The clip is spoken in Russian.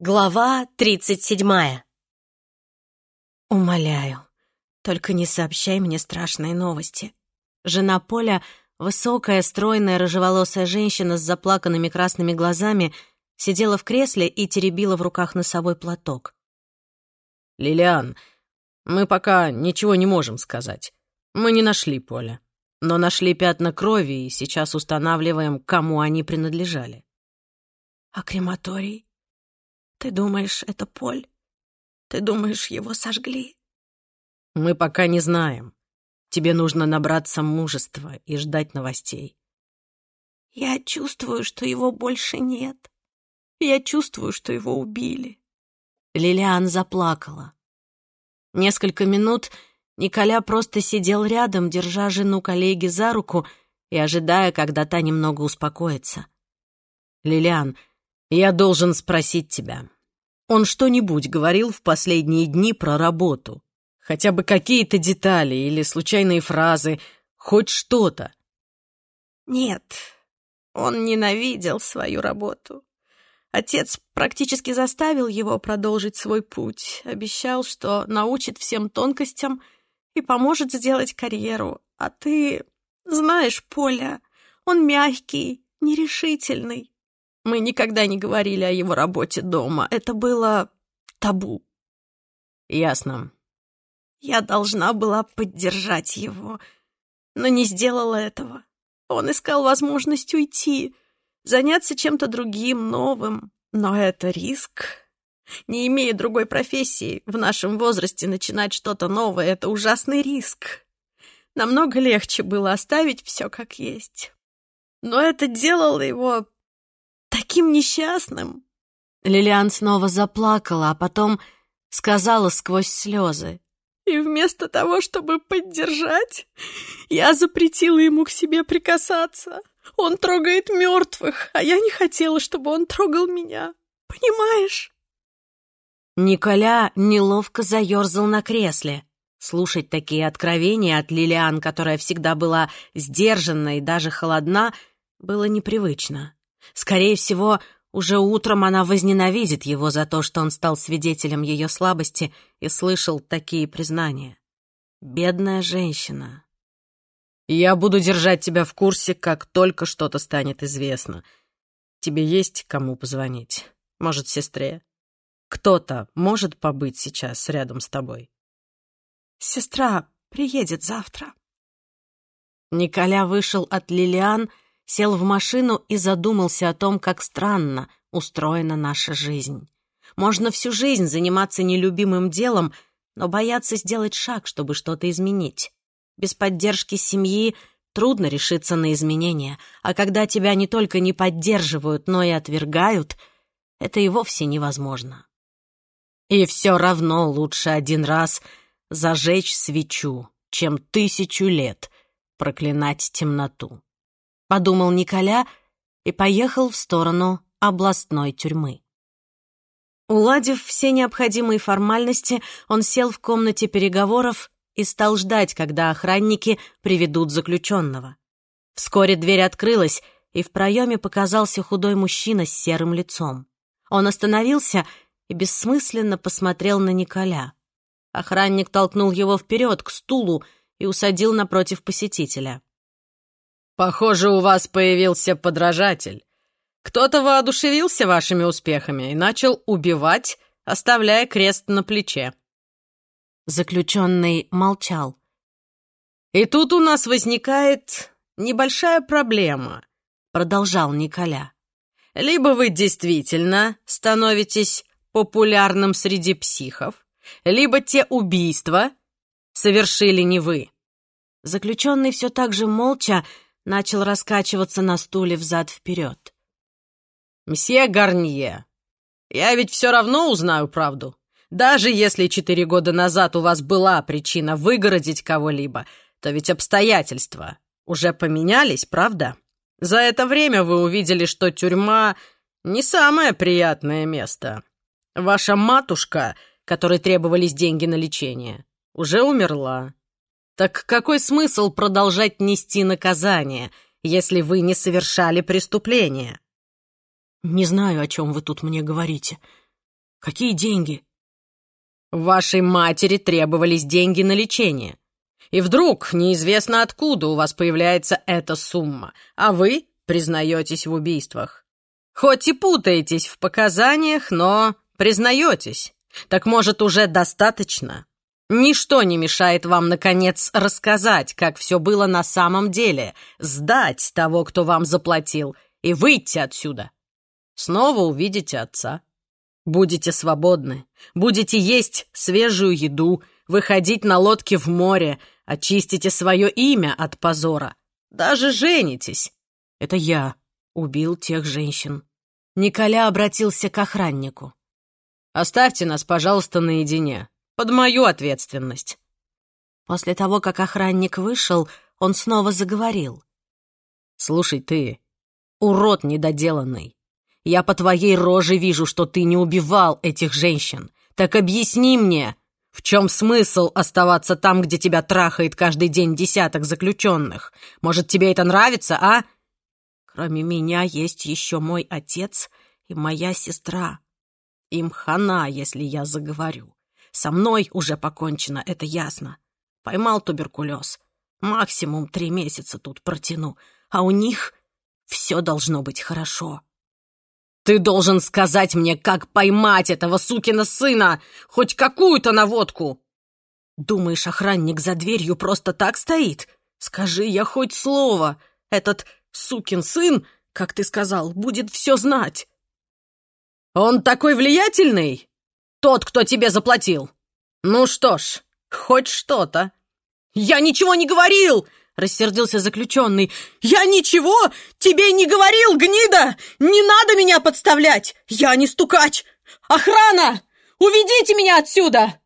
Глава тридцать седьмая. «Умоляю, только не сообщай мне страшные новости». Жена Поля, высокая, стройная, рыжеволосая женщина с заплаканными красными глазами, сидела в кресле и теребила в руках носовой платок. «Лилиан, мы пока ничего не можем сказать. Мы не нашли Поля, но нашли пятна крови и сейчас устанавливаем, кому они принадлежали». «А крематорий?» Ты думаешь, это Поль? Ты думаешь, его сожгли? Мы пока не знаем. Тебе нужно набраться мужества и ждать новостей. Я чувствую, что его больше нет. Я чувствую, что его убили. Лилиан заплакала. Несколько минут Николя просто сидел рядом, держа жену коллеги за руку и ожидая, когда та немного успокоится. «Лилиан, я должен спросить тебя. Он что-нибудь говорил в последние дни про работу? Хотя бы какие-то детали или случайные фразы, хоть что-то? Нет, он ненавидел свою работу. Отец практически заставил его продолжить свой путь, обещал, что научит всем тонкостям и поможет сделать карьеру. А ты знаешь, Поля, он мягкий, нерешительный. Мы никогда не говорили о его работе дома. Это было табу. Ясно. Я должна была поддержать его, но не сделала этого. Он искал возможность уйти, заняться чем-то другим, новым. Но это риск. Не имея другой профессии, в нашем возрасте начинать что-то новое — это ужасный риск. Намного легче было оставить все как есть. Но это делало его таким несчастным!» Лилиан снова заплакала, а потом сказала сквозь слезы. «И вместо того, чтобы поддержать, я запретила ему к себе прикасаться. Он трогает мертвых, а я не хотела, чтобы он трогал меня. Понимаешь?» Николя неловко заерзал на кресле. Слушать такие откровения от Лилиан, которая всегда была сдержанна и даже холодна, было непривычно. Скорее всего, уже утром она возненавидит его за то, что он стал свидетелем ее слабости и слышал такие признания. Бедная женщина. «Я буду держать тебя в курсе, как только что-то станет известно. Тебе есть кому позвонить? Может, сестре? Кто-то может побыть сейчас рядом с тобой?» «Сестра приедет завтра». Николя вышел от Лилиан, — сел в машину и задумался о том, как странно устроена наша жизнь. Можно всю жизнь заниматься нелюбимым делом, но бояться сделать шаг, чтобы что-то изменить. Без поддержки семьи трудно решиться на изменения, а когда тебя не только не поддерживают, но и отвергают, это и вовсе невозможно. И все равно лучше один раз зажечь свечу, чем тысячу лет проклинать темноту подумал Николя и поехал в сторону областной тюрьмы. Уладив все необходимые формальности, он сел в комнате переговоров и стал ждать, когда охранники приведут заключенного. Вскоре дверь открылась, и в проеме показался худой мужчина с серым лицом. Он остановился и бессмысленно посмотрел на Николя. Охранник толкнул его вперед к стулу и усадил напротив посетителя. «Похоже, у вас появился подражатель. Кто-то воодушевился вашими успехами и начал убивать, оставляя крест на плече». Заключенный молчал. «И тут у нас возникает небольшая проблема», — продолжал Николя. «Либо вы действительно становитесь популярным среди психов, либо те убийства совершили не вы». Заключенный все так же молча начал раскачиваться на стуле взад-вперед. «Мсье Гарнье, я ведь все равно узнаю правду. Даже если четыре года назад у вас была причина выгородить кого-либо, то ведь обстоятельства уже поменялись, правда? За это время вы увидели, что тюрьма не самое приятное место. Ваша матушка, которой требовались деньги на лечение, уже умерла. Так какой смысл продолжать нести наказание, если вы не совершали преступления? Не знаю, о чем вы тут мне говорите. Какие деньги? Вашей матери требовались деньги на лечение. И вдруг, неизвестно откуда, у вас появляется эта сумма, а вы признаетесь в убийствах. Хоть и путаетесь в показаниях, но признаетесь. Так может, уже достаточно? Ничто не мешает вам, наконец, рассказать, как все было на самом деле, сдать того, кто вам заплатил, и выйти отсюда. Снова увидите отца. Будете свободны, будете есть свежую еду, выходить на лодке в море, очистите свое имя от позора. Даже женитесь. Это я убил тех женщин. Николя обратился к охраннику. «Оставьте нас, пожалуйста, наедине. Под мою ответственность». После того, как охранник вышел, он снова заговорил. «Слушай, ты, урод недоделанный. Я по твоей роже вижу, что ты не убивал этих женщин. Так объясни мне, в чем смысл оставаться там, где тебя трахает каждый день десяток заключенных? Может, тебе это нравится, а?» «Кроме меня есть еще мой отец и моя сестра. Им хана, если я заговорю. Со мной уже покончено, это ясно. Поймал туберкулез. Максимум три месяца тут протяну, а у них все должно быть хорошо. Ты должен сказать мне, как поймать этого сукина сына, хоть какую-то наводку. Думаешь, охранник за дверью просто так стоит? Скажи я хоть слово. Этот сукин сын, как ты сказал, будет все знать. Он такой влиятельный? Тот, кто тебе заплатил. Ну что ж, хоть что-то. Я ничего не говорил! Рассердился заключенный. «Я ничего тебе не говорил, гнида! Не надо меня подставлять! Я не стукач! Охрана! Уведите меня отсюда!»